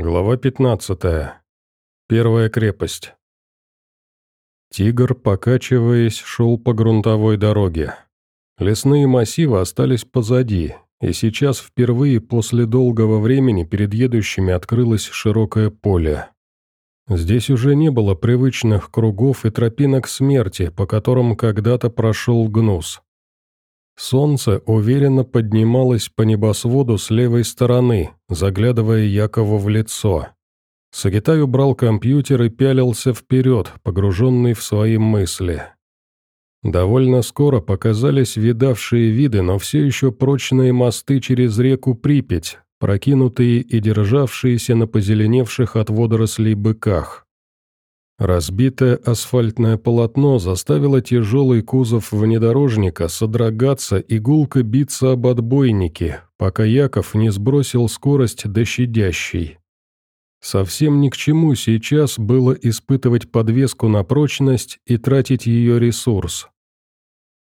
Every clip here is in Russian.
Глава 15. Первая крепость. Тигр, покачиваясь, шел по грунтовой дороге. Лесные массивы остались позади, и сейчас впервые после долгого времени перед едущими открылось широкое поле. Здесь уже не было привычных кругов и тропинок смерти, по которым когда-то прошел гнус. Солнце уверенно поднималось по небосводу с левой стороны, заглядывая Якову в лицо. Сагитай убрал компьютер и пялился вперед, погруженный в свои мысли. Довольно скоро показались видавшие виды, но все еще прочные мосты через реку Припять, прокинутые и державшиеся на позеленевших от водорослей быках. Разбитое асфальтное полотно заставило тяжелый кузов внедорожника содрогаться и гулко биться об отбойники, пока Яков не сбросил скорость до щадящей. Совсем ни к чему сейчас было испытывать подвеску на прочность и тратить ее ресурс.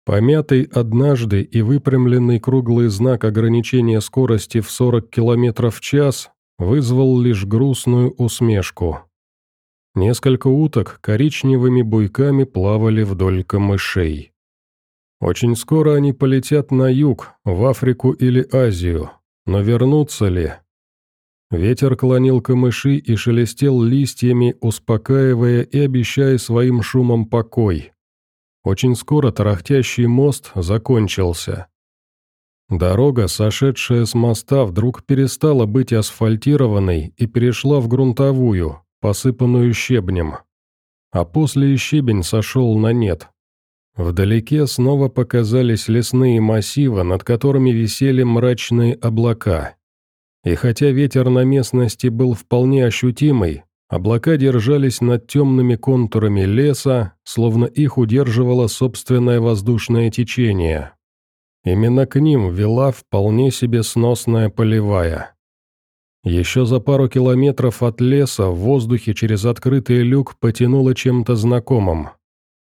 Помятый однажды и выпрямленный круглый знак ограничения скорости в 40 км в час вызвал лишь грустную усмешку. Несколько уток коричневыми буйками плавали вдоль камышей. Очень скоро они полетят на юг, в Африку или Азию, но вернутся ли? Ветер клонил камыши и шелестел листьями, успокаивая и обещая своим шумом покой. Очень скоро тарахтящий мост закончился. Дорога, сошедшая с моста, вдруг перестала быть асфальтированной и перешла в грунтовую, посыпанную щебнем. А после и щебень сошел на нет. Вдалеке снова показались лесные массивы, над которыми висели мрачные облака. И хотя ветер на местности был вполне ощутимый, облака держались над темными контурами леса, словно их удерживало собственное воздушное течение. Именно к ним вела вполне себе сносная полевая. Еще за пару километров от леса в воздухе через открытый люк потянуло чем-то знакомым.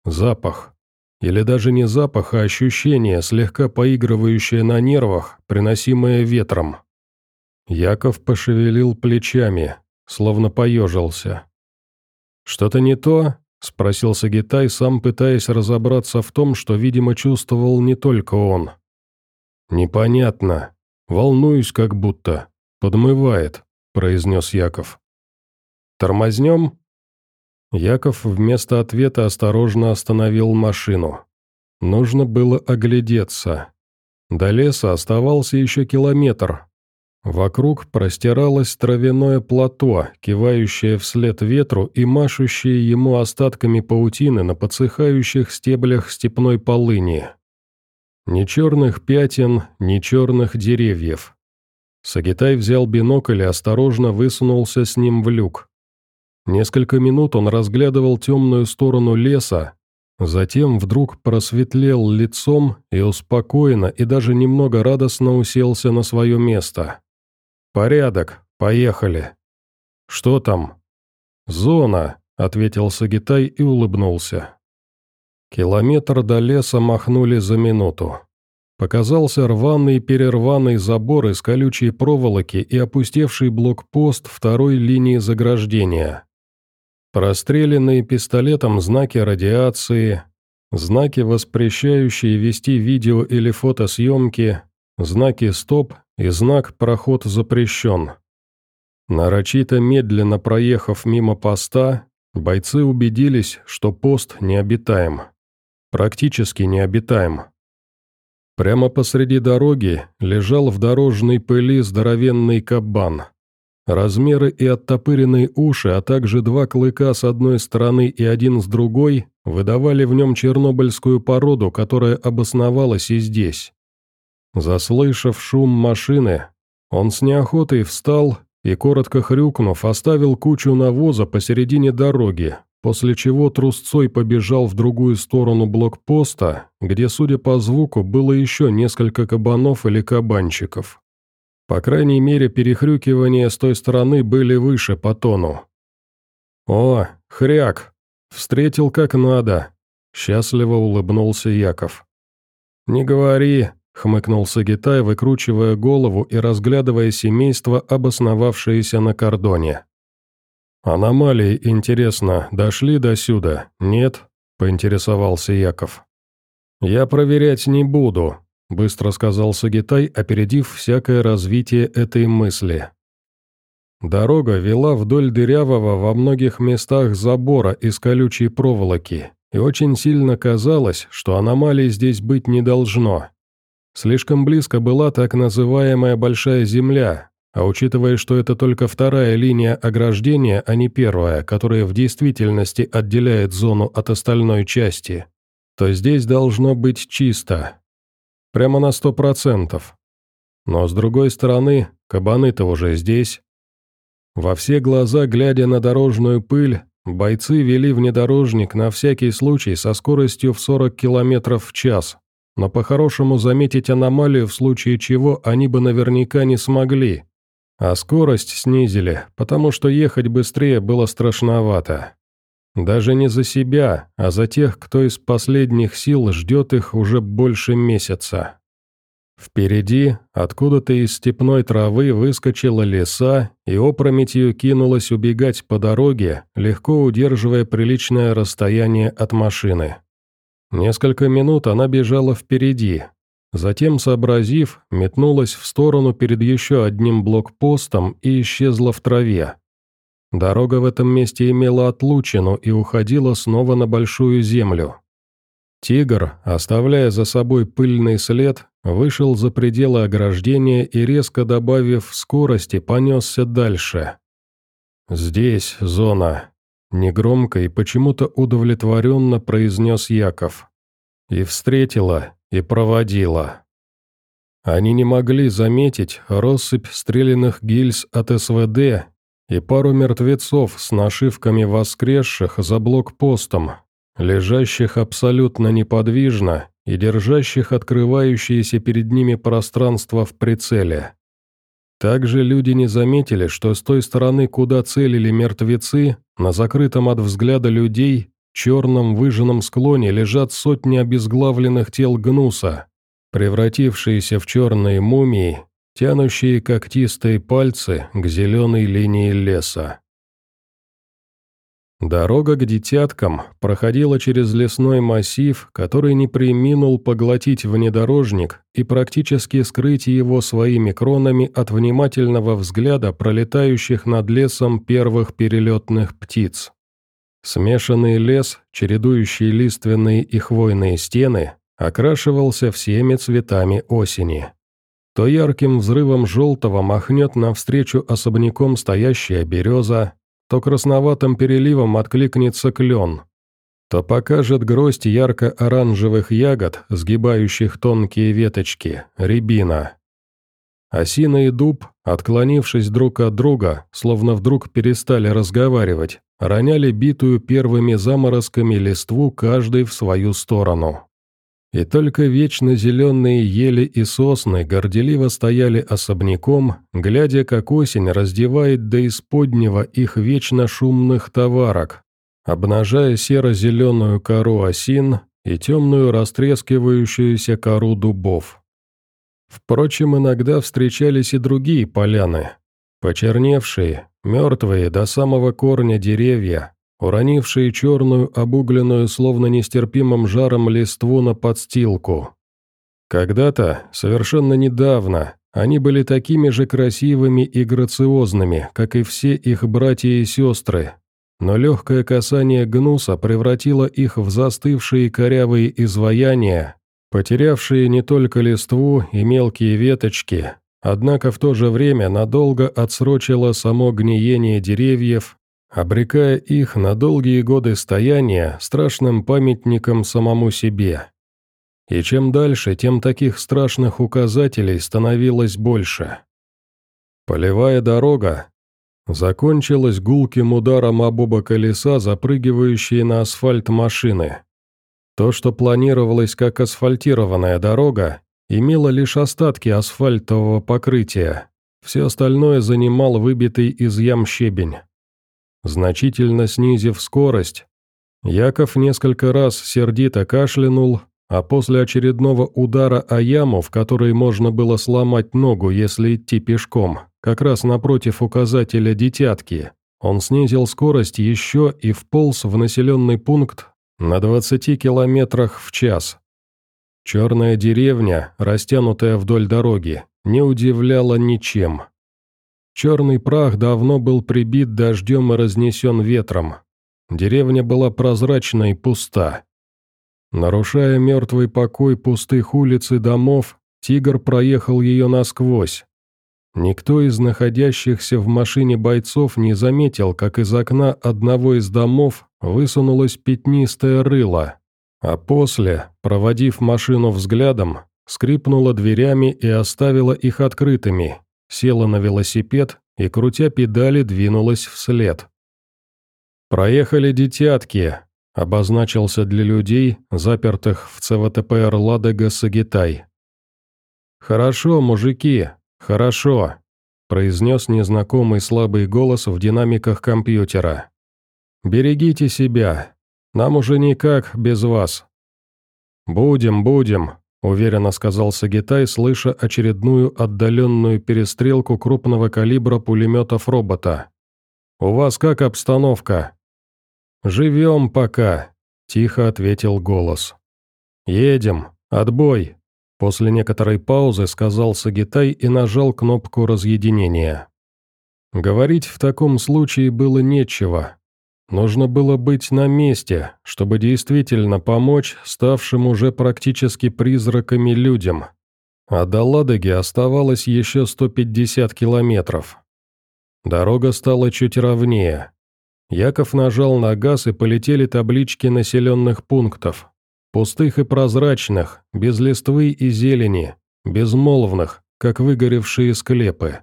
Запах. Или даже не запах, а ощущение, слегка поигрывающее на нервах, приносимое ветром. Яков пошевелил плечами, словно поежился. «Что-то не то?» — спросил Сагитай, сам пытаясь разобраться в том, что, видимо, чувствовал не только он. «Непонятно. Волнуюсь как будто», «Подмывает», — произнес Яков. «Тормознем?» Яков вместо ответа осторожно остановил машину. Нужно было оглядеться. До леса оставался еще километр. Вокруг простиралось травяное плато, кивающее вслед ветру и машущее ему остатками паутины на подсыхающих стеблях степной полыни. Ни черных пятен, ни черных деревьев. Сагитай взял бинокль и осторожно высунулся с ним в люк. Несколько минут он разглядывал темную сторону леса, затем вдруг просветлел лицом и успокоенно и даже немного радостно уселся на свое место. «Порядок, поехали». «Что там?» «Зона», — ответил Сагитай и улыбнулся. Километр до леса махнули за минуту. Показался рваный-перерваный забор из колючей проволоки и опустевший блокпост второй линии заграждения. Простреленные пистолетом знаки радиации, знаки, воспрещающие вести видео или фотосъемки, знаки «Стоп» и знак «Проход запрещен». Нарочито медленно проехав мимо поста, бойцы убедились, что пост необитаем. Практически необитаем. Прямо посреди дороги лежал в дорожной пыли здоровенный кабан. Размеры и оттопыренные уши, а также два клыка с одной стороны и один с другой, выдавали в нем чернобыльскую породу, которая обосновалась и здесь. Заслышав шум машины, он с неохотой встал и, коротко хрюкнув, оставил кучу навоза посередине дороги, после чего трусцой побежал в другую сторону блокпоста, где, судя по звуку, было еще несколько кабанов или кабанчиков. По крайней мере, перехрюкивания с той стороны были выше по тону. «О, хряк! Встретил как надо!» — счастливо улыбнулся Яков. «Не говори, хмыкнул Сагитай, выкручивая голову и разглядывая семейство, обосновавшееся на кордоне. «Аномалии, интересно, дошли до сюда? Нет?» – поинтересовался Яков. «Я проверять не буду», – быстро сказал Сагитай, опередив всякое развитие этой мысли. Дорога вела вдоль дырявого во многих местах забора из колючей проволоки, и очень сильно казалось, что аномалий здесь быть не должно. Слишком близко была так называемая «большая земля», а учитывая, что это только вторая линия ограждения, а не первая, которая в действительности отделяет зону от остальной части, то здесь должно быть чисто. Прямо на сто процентов. Но с другой стороны, кабаны-то уже здесь. Во все глаза, глядя на дорожную пыль, бойцы вели внедорожник на всякий случай со скоростью в 40 км в час, но по-хорошему заметить аномалию в случае чего они бы наверняка не смогли. А скорость снизили, потому что ехать быстрее было страшновато. Даже не за себя, а за тех, кто из последних сил ждет их уже больше месяца. Впереди, откуда-то из степной травы выскочила лиса и опрометью кинулась убегать по дороге, легко удерживая приличное расстояние от машины. Несколько минут она бежала впереди. Затем, сообразив, метнулась в сторону перед еще одним блокпостом и исчезла в траве. Дорога в этом месте имела отлучину и уходила снова на большую землю. Тигр, оставляя за собой пыльный след, вышел за пределы ограждения и, резко добавив скорости, понесся дальше. «Здесь зона», — негромко и почему-то удовлетворенно произнес Яков. «И встретила, и проводила». Они не могли заметить россыпь стрелянных гильз от СВД и пару мертвецов с нашивками воскресших за блокпостом, лежащих абсолютно неподвижно и держащих открывающееся перед ними пространство в прицеле. Также люди не заметили, что с той стороны, куда целили мертвецы, на закрытом от взгляда людей, черном выжженном склоне лежат сотни обезглавленных тел гнуса, превратившиеся в черные мумии, тянущие когтистые пальцы к зеленой линии леса. Дорога к детяткам проходила через лесной массив, который не приминул поглотить внедорожник и практически скрыть его своими кронами от внимательного взгляда пролетающих над лесом первых перелетных птиц. Смешанный лес, чередующий лиственные и хвойные стены, окрашивался всеми цветами осени. То ярким взрывом желтого махнет навстречу особняком стоящая береза, то красноватым переливом откликнется клен, то покажет гроздь ярко-оранжевых ягод, сгибающих тонкие веточки, рябина. Осина и дуб, отклонившись друг от друга, словно вдруг перестали разговаривать, роняли битую первыми заморозками листву каждый в свою сторону. И только вечно зеленые ели и сосны горделиво стояли особняком, глядя, как осень раздевает до исподнего их вечно шумных товарок, обнажая серо-зеленую кору осин и темную растрескивающуюся кору дубов. Впрочем, иногда встречались и другие поляны, почерневшие, мертвые до самого корня деревья, уронившие черную, обугленную, словно нестерпимым жаром листву на подстилку. Когда-то, совершенно недавно, они были такими же красивыми и грациозными, как и все их братья и сестры, но легкое касание гнуса превратило их в застывшие корявые изваяния, потерявшие не только листву и мелкие веточки, однако в то же время надолго отсрочило само гниение деревьев обрекая их на долгие годы стояния страшным памятником самому себе. И чем дальше, тем таких страшных указателей становилось больше. Полевая дорога закончилась гулким ударом об оба колеса, запрыгивающие на асфальт машины. То, что планировалось как асфальтированная дорога, имело лишь остатки асфальтового покрытия, все остальное занимал выбитый из ям щебень. Значительно снизив скорость, Яков несколько раз сердито кашлянул, а после очередного удара о яму, в которой можно было сломать ногу, если идти пешком, как раз напротив указателя «Детятки», он снизил скорость еще и вполз в населенный пункт на 20 километрах в час. Черная деревня, растянутая вдоль дороги, не удивляла ничем. Черный прах давно был прибит дождем и разнесен ветром. Деревня была прозрачна и пуста. Нарушая мертвый покой пустых улиц и домов, тигр проехал ее насквозь. Никто из находящихся в машине бойцов не заметил, как из окна одного из домов высунулось пятнистое рыло, а после, проводив машину взглядом, скрипнула дверями и оставила их открытыми, села на велосипед и, крутя педали, двинулась вслед. «Проехали детятки», — обозначился для людей, запертых в ЦВТПР «Ладога Сагитай». «Хорошо, мужики, хорошо», — произнес незнакомый слабый голос в динамиках компьютера. «Берегите себя. Нам уже никак без вас». «Будем, будем», — уверенно сказал Сагитай, слыша очередную отдаленную перестрелку крупного калибра пулеметов робота. «У вас как обстановка?» «Живем пока», — тихо ответил голос. «Едем. Отбой», — после некоторой паузы сказал Сагитай и нажал кнопку разъединения. Говорить в таком случае было нечего, Нужно было быть на месте, чтобы действительно помочь ставшим уже практически призраками людям. А до Ладоги оставалось еще 150 километров. Дорога стала чуть ровнее. Яков нажал на газ и полетели таблички населенных пунктов. Пустых и прозрачных, без листвы и зелени, безмолвных, как выгоревшие склепы.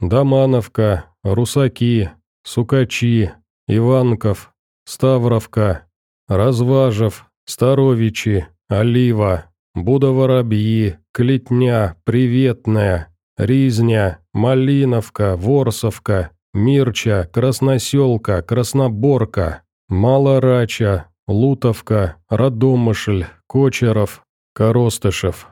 Домановка, Русаки, Сукачи, Иванков, Ставровка, Разважев, Старовичи, Олива, Будоворобьи, Клетня, Приветная, Ризня, Малиновка, Ворсовка, Мирча, Красноселка, Красноборка, Малорача, Лутовка, Радомышль, Кочеров, Коростышев.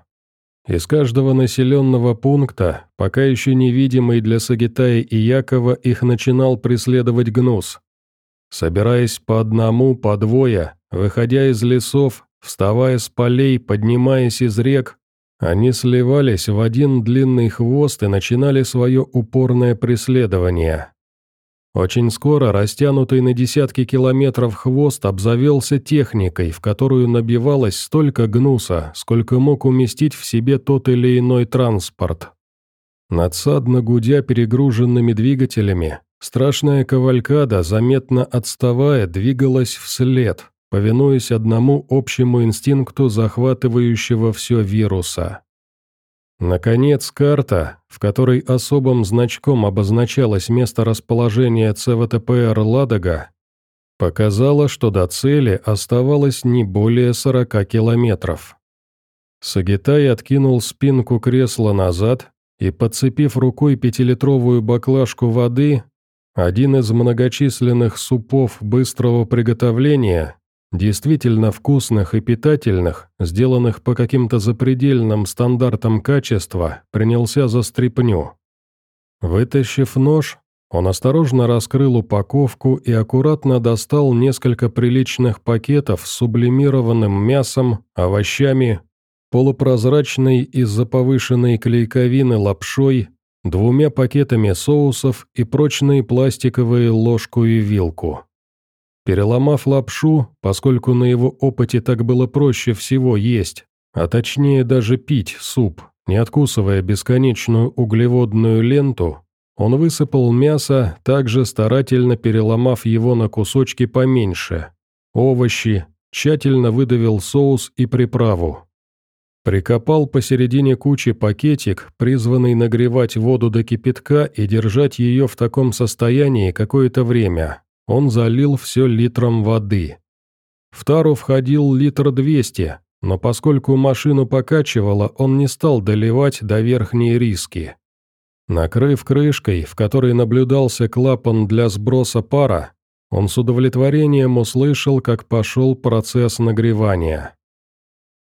Из каждого населенного пункта, пока еще невидимый для Сагитая и Якова, их начинал преследовать гнус. Собираясь по одному, по двое, выходя из лесов, вставая с полей, поднимаясь из рек, они сливались в один длинный хвост и начинали свое упорное преследование. Очень скоро растянутый на десятки километров хвост обзавелся техникой, в которую набивалось столько гнуса, сколько мог уместить в себе тот или иной транспорт. Надсадно гудя перегруженными двигателями, Страшная кавалькада, заметно отставая, двигалась вслед, повинуясь одному общему инстинкту захватывающего все вируса. Наконец, карта, в которой особым значком обозначалось место расположения ЦВТПР «Ладога», показала, что до цели оставалось не более 40 километров. Сагитай откинул спинку кресла назад и, подцепив рукой пятилитровую баклажку воды, один из многочисленных супов быстрого приготовления, действительно вкусных и питательных, сделанных по каким-то запредельным стандартам качества, принялся за стряпню. Вытащив нож, он осторожно раскрыл упаковку и аккуратно достал несколько приличных пакетов с сублимированным мясом, овощами, полупрозрачной из-за повышенной клейковины лапшой двумя пакетами соусов и прочные пластиковые ложку и вилку. Переломав лапшу, поскольку на его опыте так было проще всего есть, а точнее даже пить суп, не откусывая бесконечную углеводную ленту, он высыпал мясо, также старательно переломав его на кусочки поменьше, овощи, тщательно выдавил соус и приправу. Прикопал посередине кучи пакетик, призванный нагревать воду до кипятка и держать ее в таком состоянии какое-то время. Он залил все литром воды. В тару входил литр двести, но поскольку машину покачивало, он не стал доливать до верхней риски. Накрыв крышкой, в которой наблюдался клапан для сброса пара, он с удовлетворением услышал, как пошел процесс нагревания.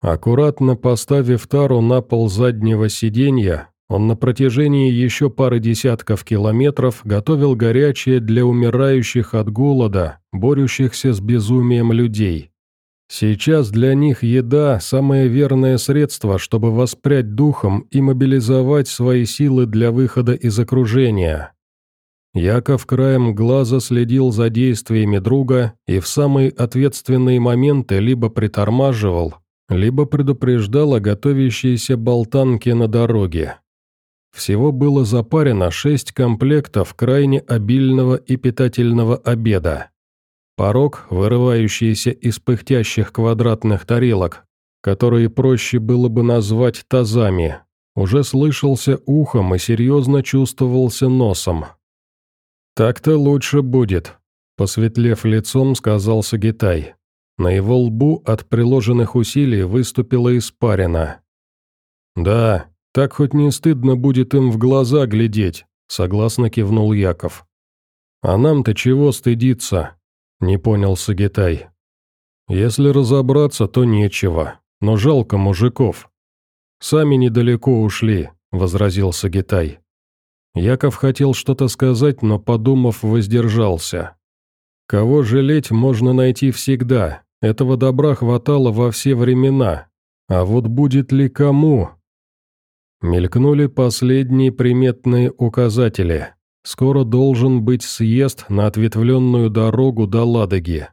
Аккуратно поставив тару на пол заднего сиденья, он на протяжении еще пары десятков километров готовил горячее для умирающих от голода, борющихся с безумием людей. Сейчас для них еда – самое верное средство, чтобы воспрять духом и мобилизовать свои силы для выхода из окружения. Яков краем глаза следил за действиями друга и в самые ответственные моменты либо притормаживал, либо предупреждал о готовящейся болтанке на дороге. Всего было запарено шесть комплектов крайне обильного и питательного обеда. Порог, вырывающийся из пыхтящих квадратных тарелок, которые проще было бы назвать тазами, уже слышался ухом и серьезно чувствовался носом. «Так-то лучше будет», — посветлев лицом, сказал Сагитай. На его лбу от приложенных усилий выступила испарина. «Да, так хоть не стыдно будет им в глаза глядеть», — согласно кивнул Яков. «А нам-то чего стыдиться?» Не понял Сагитай. Если разобраться, то нечего, но жалко мужиков. Сами недалеко ушли, возразил Сагитай. Яков хотел что-то сказать, но, подумав, воздержался. Кого жалеть можно найти всегда, этого добра хватало во все времена. А вот будет ли кому? Мелькнули последние приметные указатели. Скоро должен быть съезд на ответвленную дорогу до Ладоги.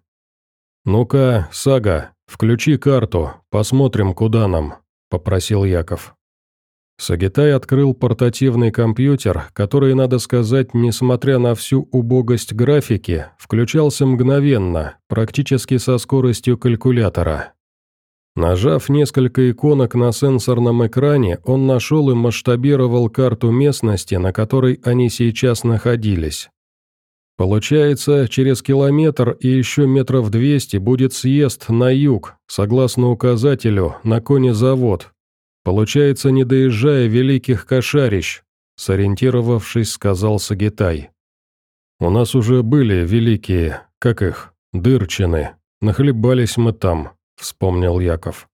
«Ну-ка, Сага, включи карту, посмотрим, куда нам», — попросил Яков. Сагитай открыл портативный компьютер, который, надо сказать, несмотря на всю убогость графики, включался мгновенно, практически со скоростью калькулятора. Нажав несколько иконок на сенсорном экране, он нашел и масштабировал карту местности, на которой они сейчас находились. Получается, через километр и еще метров двести будет съезд на юг, согласно указателю, на конезавод. Получается, не доезжая великих кошарищ, сориентировавшись, сказал Сагитай. «У нас уже были великие, как их, дырчины, нахлебались мы там» вспомнил Яков.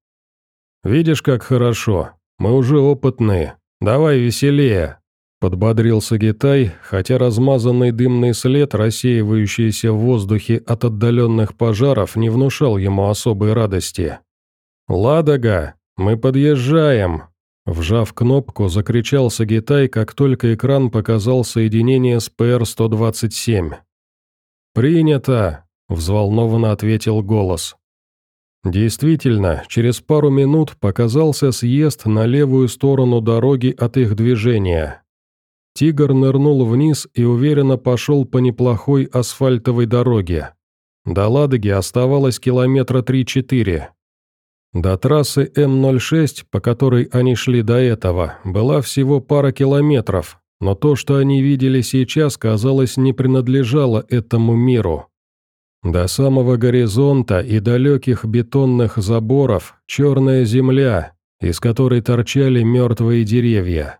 «Видишь, как хорошо. Мы уже опытные. Давай веселее!» Подбодрился Гитай, хотя размазанный дымный след, рассеивающийся в воздухе от отдаленных пожаров, не внушал ему особой радости. «Ладога, мы подъезжаем!» Вжав кнопку, закричал Сагитай, как только экран показал соединение с ПР-127. «Принято!» – взволнованно ответил голос. Действительно, через пару минут показался съезд на левую сторону дороги от их движения. Тигр нырнул вниз и уверенно пошел по неплохой асфальтовой дороге. До Ладоги оставалось километра 3-4. До трассы М-06, по которой они шли до этого, была всего пара километров, но то, что они видели сейчас, казалось, не принадлежало этому миру. До самого горизонта и далеких бетонных заборов черная земля, из которой торчали мертвые деревья.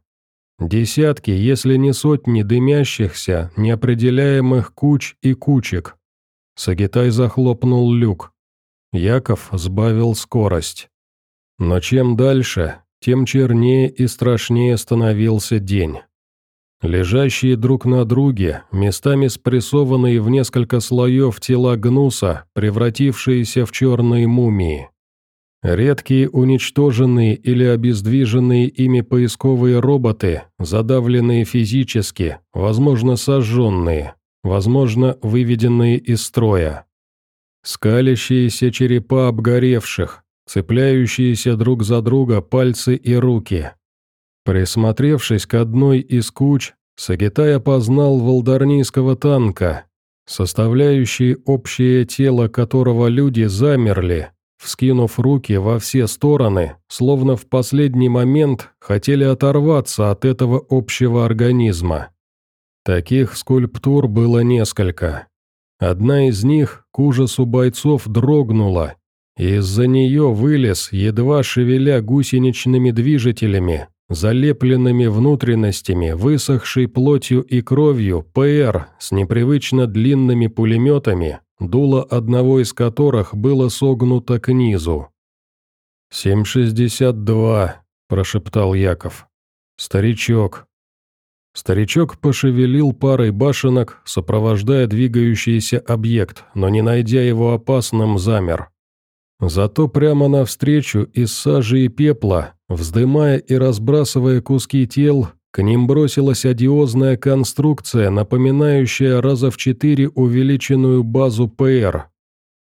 Десятки, если не сотни дымящихся, неопределяемых куч и кучек. Сагитай захлопнул люк. Яков сбавил скорость. Но чем дальше, тем чернее и страшнее становился день. Лежащие друг на друге, местами спрессованные в несколько слоев тела гнуса, превратившиеся в черные мумии. Редкие уничтоженные или обездвиженные ими поисковые роботы, задавленные физически, возможно сожженные, возможно выведенные из строя. Скалящиеся черепа обгоревших, цепляющиеся друг за друга пальцы и руки, Присмотревшись к одной из куч, Сагитай опознал волдарнийского танка, составляющие общее тело которого люди замерли, вскинув руки во все стороны, словно в последний момент хотели оторваться от этого общего организма. Таких скульптур было несколько. Одна из них, к ужасу бойцов, дрогнула, и из-за нее вылез, едва шевеля гусеничными движителями, залепленными внутренностями, высохшей плотью и кровью, ПР с непривычно длинными пулеметами, дуло одного из которых было согнуто к низу. «Семь шестьдесят два», – прошептал Яков. «Старичок». Старичок пошевелил парой башенок, сопровождая двигающийся объект, но не найдя его опасным, замер. Зато прямо навстречу из сажи и пепла, вздымая и разбрасывая куски тел, к ним бросилась одиозная конструкция, напоминающая раза в четыре увеличенную базу ПР.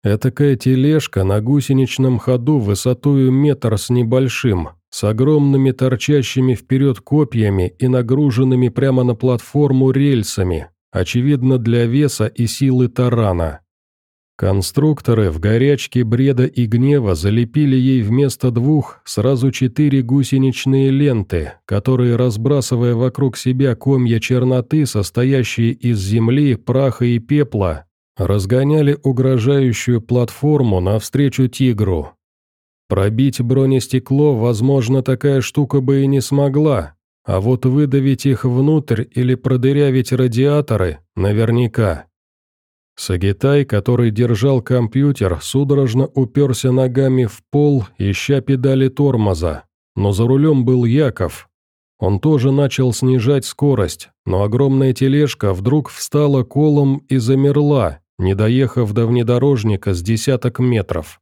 Этакая тележка на гусеничном ходу высотою метр с небольшим, с огромными торчащими вперед копьями и нагруженными прямо на платформу рельсами, очевидно для веса и силы тарана. Конструкторы в горячке бреда и гнева залепили ей вместо двух сразу четыре гусеничные ленты, которые, разбрасывая вокруг себя комья черноты, состоящие из земли, праха и пепла, разгоняли угрожающую платформу навстречу тигру. Пробить бронестекло, возможно, такая штука бы и не смогла, а вот выдавить их внутрь или продырявить радиаторы – наверняка. Сагитай, который держал компьютер, судорожно уперся ногами в пол, ища педали тормоза. Но за рулем был Яков. Он тоже начал снижать скорость, но огромная тележка вдруг встала колом и замерла, не доехав до внедорожника с десяток метров.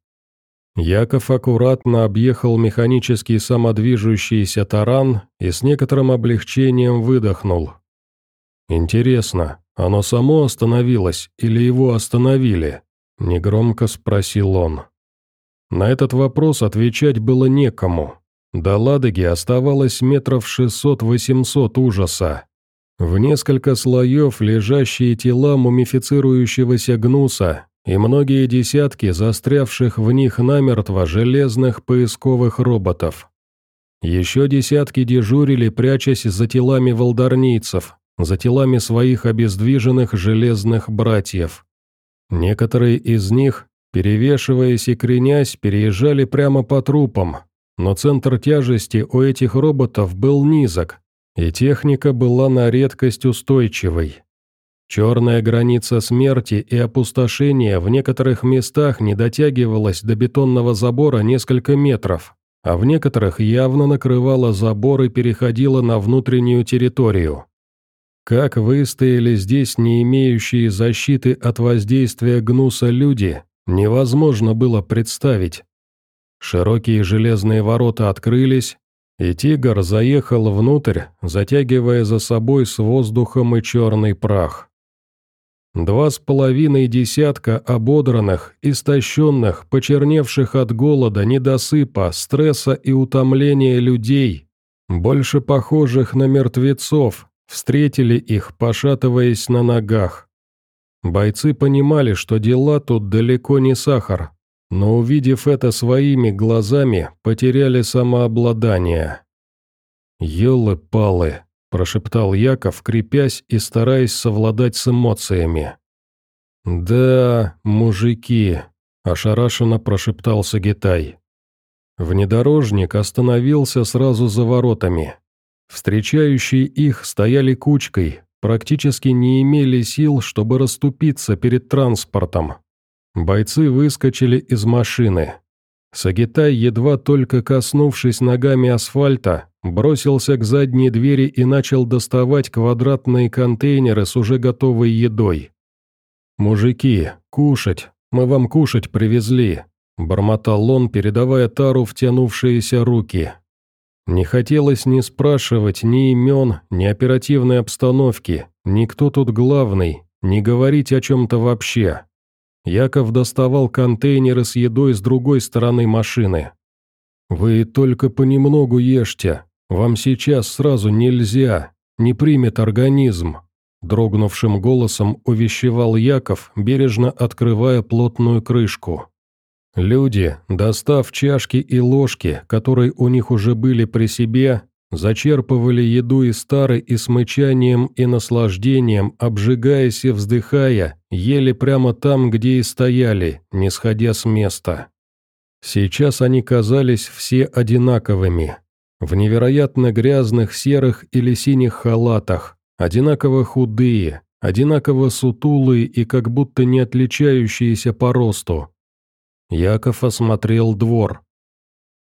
Яков аккуратно объехал механический самодвижущийся таран и с некоторым облегчением выдохнул. «Интересно, оно само остановилось или его остановили?» – негромко спросил он. На этот вопрос отвечать было некому. До Ладоги оставалось метров 600-800 ужаса. В несколько слоев лежащие тела мумифицирующегося гнуса и многие десятки застрявших в них намертво железных поисковых роботов. Еще десятки дежурили, прячась за телами волдарнийцев, за телами своих обездвиженных железных братьев. Некоторые из них, перевешиваясь и кренясь, переезжали прямо по трупам, но центр тяжести у этих роботов был низок, и техника была на редкость устойчивой. Черная граница смерти и опустошения в некоторых местах не дотягивалась до бетонного забора несколько метров, а в некоторых явно накрывала забор и переходила на внутреннюю территорию. Как выстояли здесь не имеющие защиты от воздействия гнуса люди, невозможно было представить. Широкие железные ворота открылись, и тигр заехал внутрь, затягивая за собой с воздухом и черный прах. Два с половиной десятка ободранных, истощенных, почерневших от голода, недосыпа, стресса и утомления людей, больше похожих на мертвецов, встретили их, пошатываясь на ногах. Бойцы понимали, что дела тут далеко не сахар, но увидев это своими глазами, потеряли самообладание. «Елы-палы», – прошептал Яков, крепясь и стараясь совладать с эмоциями. «Да, мужики», – ошарашенно прошептал Сагитай. Внедорожник остановился сразу за воротами. Встречающие их стояли кучкой, практически не имели сил, чтобы расступиться перед транспортом. Бойцы выскочили из машины. Сагитай, едва только коснувшись ногами асфальта, бросился к задней двери и начал доставать квадратные контейнеры с уже готовой едой. «Мужики, кушать, мы вам кушать привезли», – бормотал он, передавая тару втянувшиеся руки. Не хотелось ни спрашивать ни имен, ни оперативной обстановки, ни кто тут главный, ни говорить о чем-то вообще. Яков доставал контейнеры с едой с другой стороны машины. «Вы только понемногу ешьте, вам сейчас сразу нельзя, не примет организм», дрогнувшим голосом увещевал Яков, бережно открывая плотную крышку. Люди, достав чашки и ложки, которые у них уже были при себе, зачерпывали еду из тары и с мычанием и наслаждением, обжигаясь и вздыхая, ели прямо там, где и стояли, не сходя с места. Сейчас они казались все одинаковыми, в невероятно грязных серых или синих халатах, одинаково худые, одинаково сутулые и как будто не отличающиеся по росту, Яков осмотрел двор.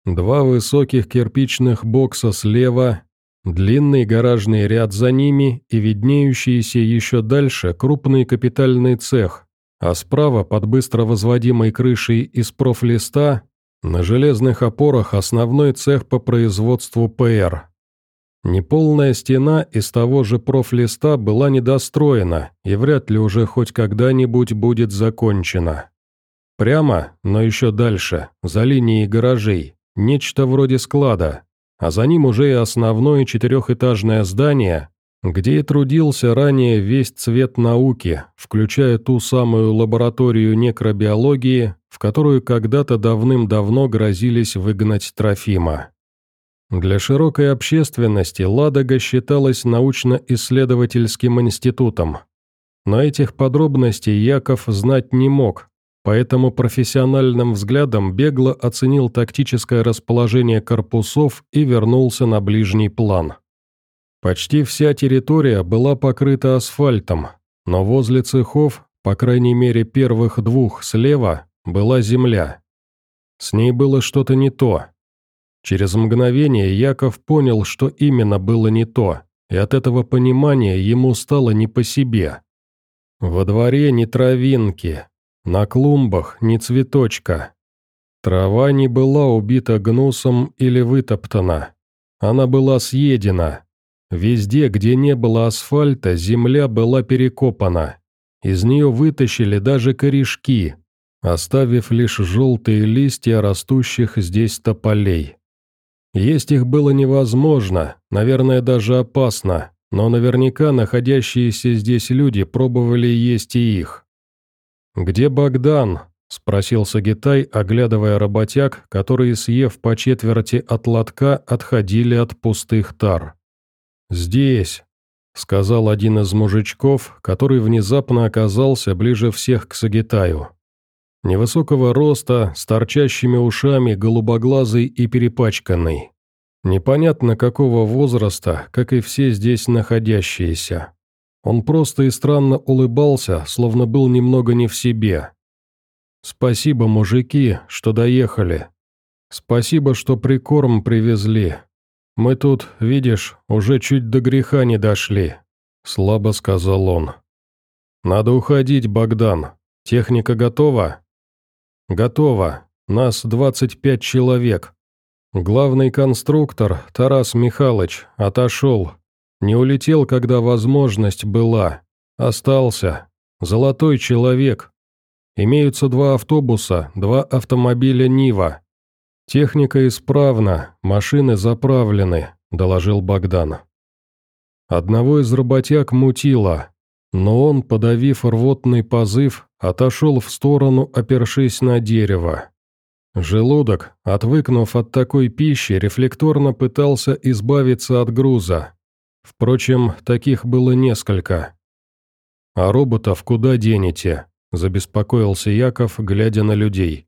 два высоких кирпичных бокса слева, длинный гаражный ряд за ними и виднеющийся еще дальше крупный капитальный цех, а справа под быстро возводимой крышей из профлиста на железных опорах основной цех по производству ПР. Неполная стена из того же профлиста была недостроена и вряд ли уже хоть когда-нибудь будет закончена. Прямо, но еще дальше, за линией гаражей, нечто вроде склада, а за ним уже и основное четырехэтажное здание, где и трудился ранее весь цвет науки, включая ту самую лабораторию некробиологии, в которую когда-то давным-давно грозились выгнать Трофима. Для широкой общественности Ладога считалась научно-исследовательским институтом. Но этих подробностей Яков знать не мог, поэтому профессиональным взглядом бегло оценил тактическое расположение корпусов и вернулся на ближний план. Почти вся территория была покрыта асфальтом, но возле цехов, по крайней мере первых двух слева, была земля. С ней было что-то не то. Через мгновение Яков понял, что именно было не то, и от этого понимания ему стало не по себе. Во дворе не травинки, на клумбах ни цветочка. Трава не была убита гнусом или вытоптана. Она была съедена, Везде, где не было асфальта, земля была перекопана. Из нее вытащили даже корешки, оставив лишь желтые листья растущих здесь тополей. Есть их было невозможно, наверное, даже опасно, но наверняка находящиеся здесь люди пробовали есть и их. «Где Богдан?» – спросил Сагитай, оглядывая работяг, которые, съев по четверти от лотка, отходили от пустых тар. «Здесь», — сказал один из мужичков, который внезапно оказался ближе всех к Сагитаю. Невысокого роста, с торчащими ушами, голубоглазый и перепачканный. Непонятно какого возраста, как и все здесь находящиеся. Он просто и странно улыбался, словно был немного не в себе. «Спасибо, мужики, что доехали. Спасибо, что прикорм привезли. «Мы тут, видишь, уже чуть до греха не дошли», — слабо сказал он. «Надо уходить, Богдан. Техника готова?» «Готова. Нас 25 человек. Главный конструктор, Тарас Михайлович, отошел. Не улетел, когда возможность была. Остался. Золотой человек. Имеются два автобуса, два автомобиля «Нива». «Техника исправна, машины заправлены», – доложил Богдан. Одного из работяг мутило, но он, подавив рвотный позыв, отошел в сторону, опершись на дерево. Желудок, отвыкнув от такой пищи, рефлекторно пытался избавиться от груза. Впрочем, таких было несколько. «А роботов куда денете?» – забеспокоился Яков, глядя на людей.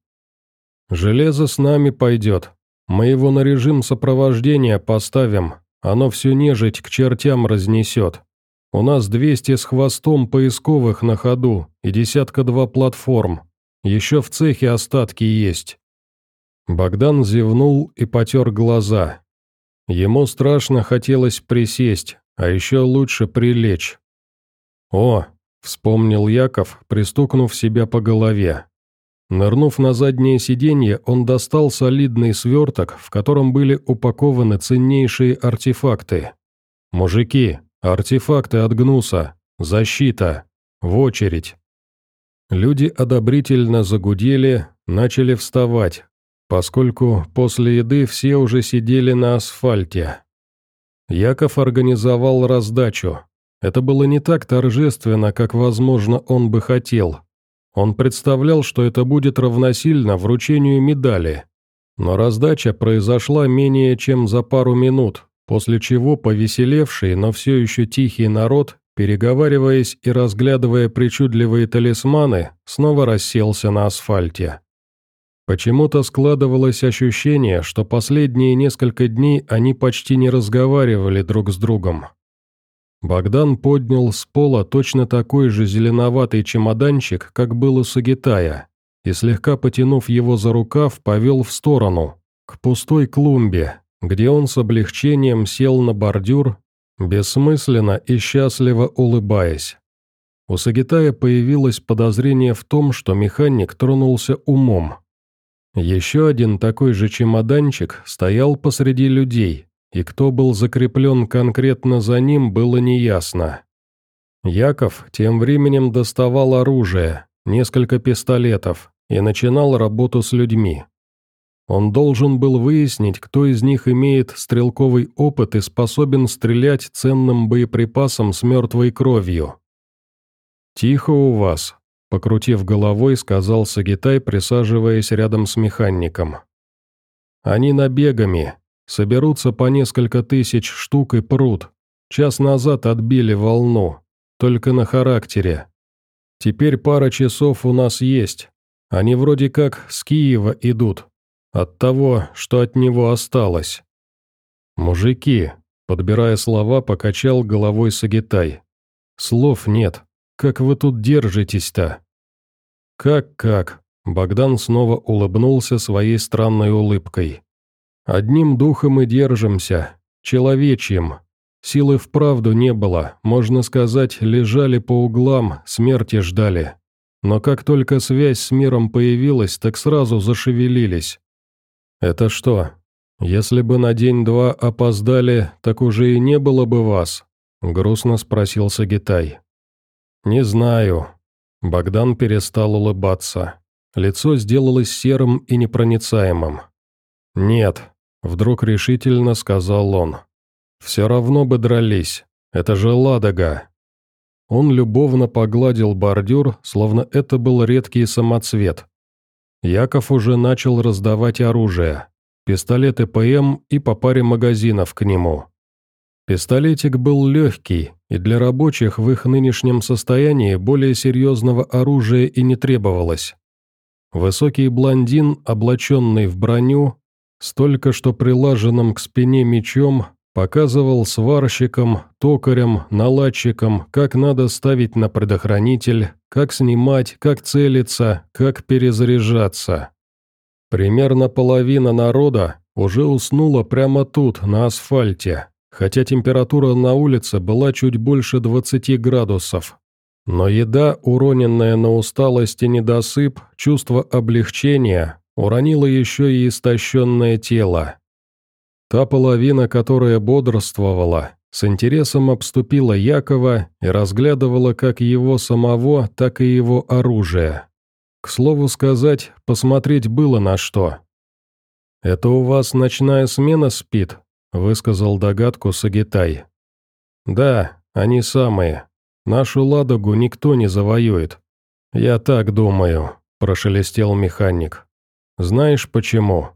«Железо с нами пойдет. Мы его на режим сопровождения поставим. Оно всю нежить к чертям разнесет. У нас 200 с хвостом поисковых на ходу и десятка-два платформ. Еще в цехе остатки есть». Богдан зевнул и потер глаза. Ему страшно хотелось присесть, а еще лучше прилечь. «О!» — вспомнил Яков, пристукнув себя по голове. Нырнув на заднее сиденье, он достал солидный сверток, в котором были упакованы ценнейшие артефакты. «Мужики, артефакты от Гнуса! Защита! В очередь!» Люди одобрительно загудели, начали вставать, поскольку после еды все уже сидели на асфальте. Яков организовал раздачу. Это было не так торжественно, как, возможно, он бы хотел. Он представлял, что это будет равносильно вручению медали. Но раздача произошла менее чем за пару минут, после чего повеселевший, но все еще тихий народ, переговариваясь и разглядывая причудливые талисманы, снова расселся на асфальте. Почему-то складывалось ощущение, что последние несколько дней они почти не разговаривали друг с другом. Богдан поднял с пола точно такой же зеленоватый чемоданчик, как был у Сагитая, и слегка потянув его за рукав, повел в сторону, к пустой клумбе, где он с облегчением сел на бордюр, бессмысленно и счастливо улыбаясь. У Сагитая появилось подозрение в том, что механик тронулся умом. Еще один такой же чемоданчик стоял посреди людей, и кто был закреплен конкретно за ним, было неясно. Яков тем временем доставал оружие, несколько пистолетов, и начинал работу с людьми. Он должен был выяснить, кто из них имеет стрелковый опыт и способен стрелять ценным боеприпасом с мертвой кровью. «Тихо у вас», — покрутив головой, сказал Сагитай, присаживаясь рядом с механиком. «Они набегами, соберутся по несколько тысяч штук и прут. Час назад отбили волну, только на характере. Теперь пара часов у нас есть. Они вроде как с Киева идут, от того, что от него осталось». «Мужики», — подбирая слова, покачал головой Сагитай. «Слов нет. Как вы тут держитесь-то?» «Как-как?» Богдан снова улыбнулся своей странной улыбкой. «Одним духом и держимся, человечьим. Силы вправду не было, можно сказать, лежали по углам, смерти ждали. Но как только связь с миром появилась, так сразу зашевелились. Это что, если бы на день-два опоздали, так уже и не было бы вас?» Грустно спросил Сагитай. «Не знаю». Богдан перестал улыбаться. Лицо сделалось серым и непроницаемым. «Нет», — вдруг решительно сказал он. «Все равно бы дрались. Это же Ладога». Он любовно погладил бордюр, словно это был редкий самоцвет. Яков уже начал раздавать оружие. Пистолеты ПМ и по паре магазинов к нему. Пистолетик был легкий, и для рабочих в их нынешнем состоянии более серьезного оружия и не требовалось. Высокий блондин, облаченный в броню, столько что прилаженным к спине мечом, показывал сварщикам, токарям, наладчикам, как надо ставить на предохранитель, как снимать, как целиться, как перезаряжаться. Примерно половина народа уже уснула прямо тут, на асфальте, хотя температура на улице была чуть больше 20 градусов. Но еда, уроненная на усталость и недосып, чувство облегчения, уронила еще и истощенное тело. Та половина, которая бодрствовала, с интересом обступила Якова и разглядывала как его самого, так и его оружие. К слову сказать, посмотреть было на что. «Это у вас ночная смена спит?» высказал догадку Сагитай. «Да, они самые. Нашу Ладогу никто не завоюет. Я так думаю», – прошелестел механик. «Знаешь почему?»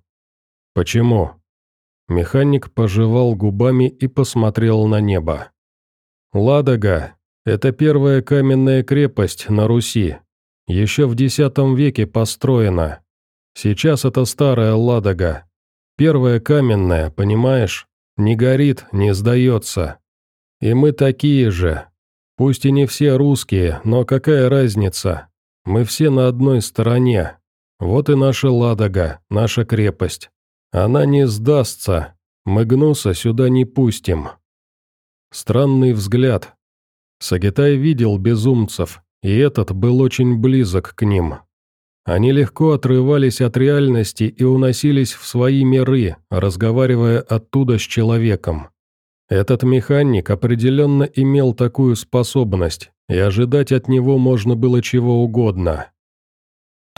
«Почему?» Механик пожевал губами и посмотрел на небо. «Ладога – это первая каменная крепость на Руси. Еще в X веке построена. Сейчас это старая Ладога. Первая каменная, понимаешь? Не горит, не сдается. И мы такие же. Пусть и не все русские, но какая разница? Мы все на одной стороне. Вот и наша Ладога, наша крепость. Она не сдастся. Мы Гнуса сюда не пустим. Странный взгляд. Сагитай видел безумцев, и этот был очень близок к ним. Они легко отрывались от реальности и уносились в свои миры, разговаривая оттуда с человеком. Этот механик определенно имел такую способность, и ожидать от него можно было чего угодно.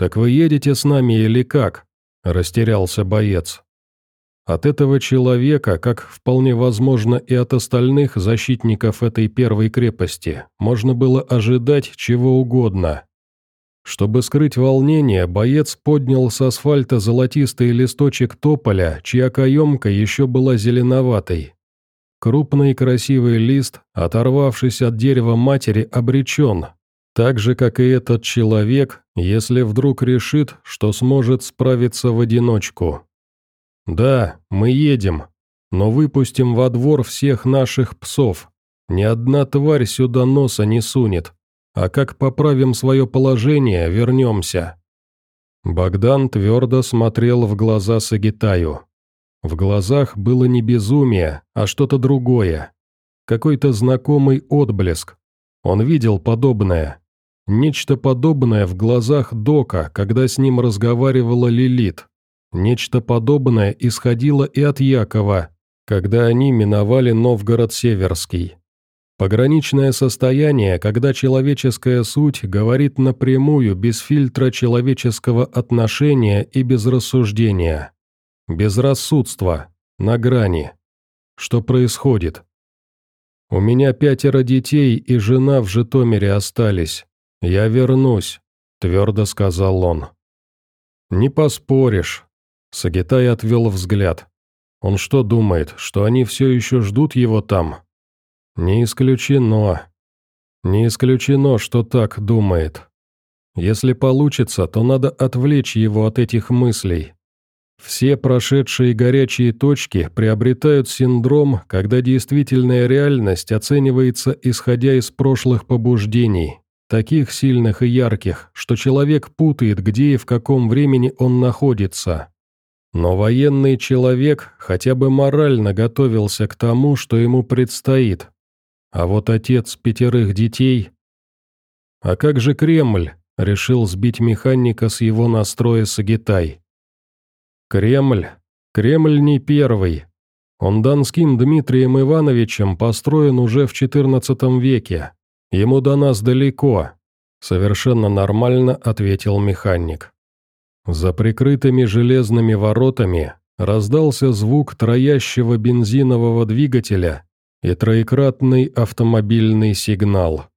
«Так вы едете с нами или как?» – растерялся боец. От этого человека, как вполне возможно и от остальных защитников этой первой крепости, можно было ожидать чего угодно. Чтобы скрыть волнение, боец поднял с асфальта золотистый листочек тополя, чья каемка еще была зеленоватой. Крупный красивый лист, оторвавшись от дерева матери, обречен, так же, как и этот человек, если вдруг решит, что сможет справиться в одиночку. «Да, мы едем, но выпустим во двор всех наших псов. Ни одна тварь сюда носа не сунет, а как поправим свое положение, вернемся». Богдан твердо смотрел в глаза Сагитаю. В глазах было не безумие, а что-то другое. Какой-то знакомый отблеск. Он видел подобное. Нечто подобное в глазах Дока, когда с ним разговаривала Лилит. Нечто подобное исходило и от Якова, когда они миновали Новгород-Северский. Пограничное состояние, когда человеческая суть говорит напрямую, без фильтра человеческого отношения и без рассуждения. Безрассудство. На грани. Что происходит? У меня пятеро детей и жена в Житомире остались. Я вернусь, твердо сказал он. Не поспоришь. Сагитай отвел взгляд. Он что думает, что они все еще ждут его там? Не исключено. Не исключено, что так думает. Если получится, то надо отвлечь его от этих мыслей. Все прошедшие горячие точки приобретают синдром, когда действительная реальность оценивается исходя из прошлых побуждений, таких сильных и ярких, что человек путает, где и в каком времени он находится. Но военный человек хотя бы морально готовился к тому, что ему предстоит. А вот отец пятерых детей... А как же Кремль? Решил сбить механика с его настроя Сагитай. Кремль. Кремль не первый. Он донским Дмитрием Ивановичем построен уже в XIV веке. Ему до нас далеко. Совершенно нормально ответил механик. За прикрытыми железными воротами раздался звук троящего бензинового двигателя и троекратный автомобильный сигнал.